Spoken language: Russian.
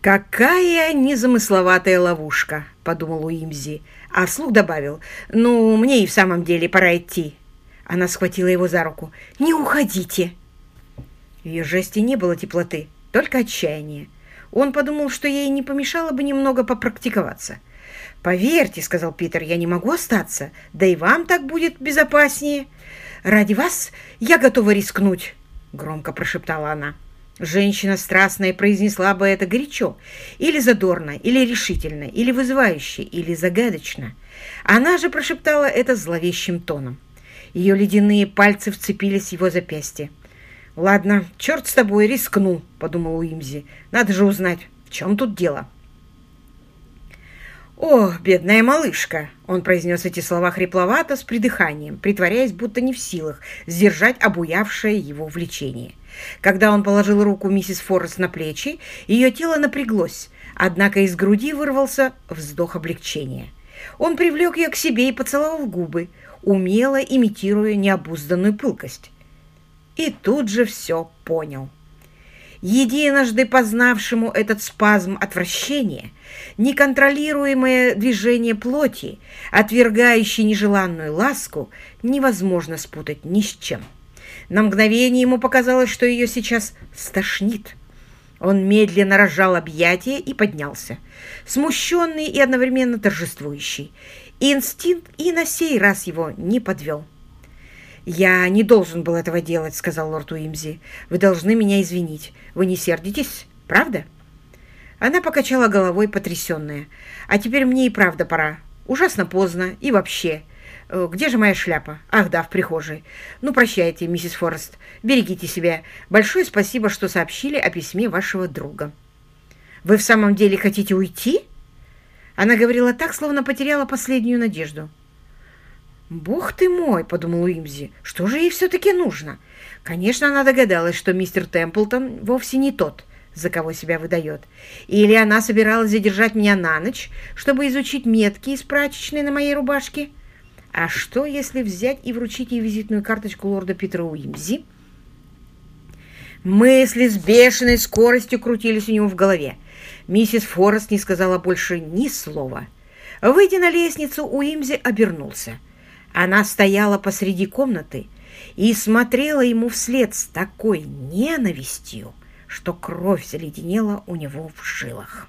«Какая незамысловатая ловушка!» — подумал Уимзи, а вслух добавил. «Ну, мне и в самом деле пора идти». Она схватила его за руку. «Не уходите!» В ее жесте не было теплоты, только отчаяние. Он подумал, что ей не помешало бы немного попрактиковаться. «Поверьте», — сказал Питер, — «я не могу остаться. Да и вам так будет безопаснее. Ради вас я готова рискнуть», — громко прошептала она. Женщина страстная произнесла бы это горячо, или задорно, или решительно, или вызывающе, или загадочно. Она же прошептала это зловещим тоном. Ее ледяные пальцы вцепились в его запястье. «Ладно, черт с тобой, рискну», — подумал Уимзи. «Надо же узнать, в чем тут дело». «О, бедная малышка!» Он произнес эти слова хрипловато, с придыханием, притворяясь, будто не в силах сдержать обуявшее его влечение. Когда он положил руку миссис Форрест на плечи, ее тело напряглось, однако из груди вырвался вздох облегчения. Он привлек ее к себе и поцеловал губы, умело имитируя необузданную пылкость. И тут же все понял единожды познавшему этот спазм отвращения, неконтролируемое движение плоти, отвергающее нежеланную ласку, невозможно спутать ни с чем. На мгновение ему показалось, что ее сейчас стошнит. Он медленно разжал объятия и поднялся, смущенный и одновременно торжествующий. Инстинкт и на сей раз его не подвел. «Я не должен был этого делать», — сказал лорд Уимзи. «Вы должны меня извинить. Вы не сердитесь, правда?» Она покачала головой, потрясенная. «А теперь мне и правда пора. Ужасно поздно. И вообще. Э, где же моя шляпа? Ах да, в прихожей. Ну, прощайте, миссис Форест. Берегите себя. Большое спасибо, что сообщили о письме вашего друга». «Вы в самом деле хотите уйти?» Она говорила так, словно потеряла последнюю надежду. «Бог ты мой!» — подумал Уимзи. «Что же ей все-таки нужно?» Конечно, она догадалась, что мистер Темплтон вовсе не тот, за кого себя выдает. Или она собиралась задержать меня на ночь, чтобы изучить метки из прачечной на моей рубашке? А что, если взять и вручить ей визитную карточку лорда Питера Уимзи? Мысли с бешеной скоростью крутились у него в голове. Миссис Форест не сказала больше ни слова. Выйдя на лестницу, Уимзи обернулся. Она стояла посреди комнаты и смотрела ему вслед с такой ненавистью, что кровь заледенела у него в жилах.